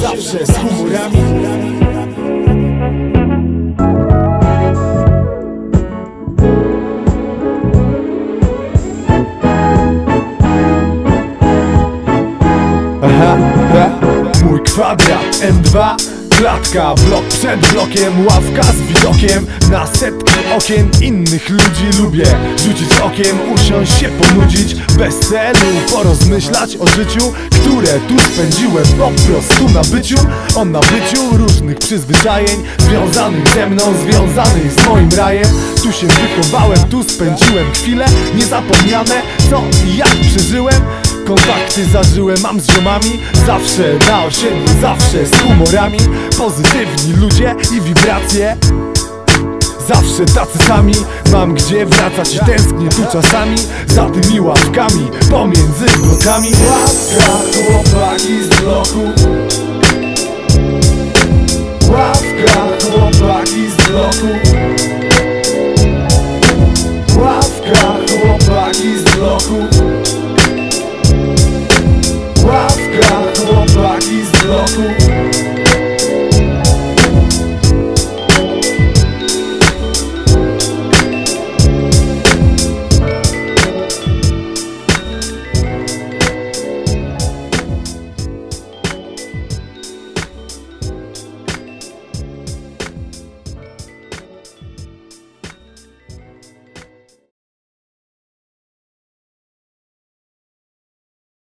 zawsze z humorami. Mój kwadrat M2 Klatka, blok przed blokiem, ławka z widokiem. Na setki okien innych ludzi lubię Rzucić okiem, usiąść się ponudzić. Bez celu porozmyślać o życiu Które tu spędziłem po prostu na byciu. O nabyciu różnych przyzwyczajeń Związanych ze mną, związanych z moim rajem. Tu się wychowałem, tu spędziłem chwile Niezapomniane, co i jak przeżyłem Kontakty zażyłem, mam z ziomami. Zawsze na osiedlu, zawsze z humorami. Pozytywni ludzie i wibracje. Zawsze tacy sami. Mam gdzie wracać i tęsknię tu czasami. Za tymi ławkami pomiędzy blokami Ławka, chłopaki z bloku. Ławka, chłopaki z bloku. Ławka, chłopaki z bloku Cool.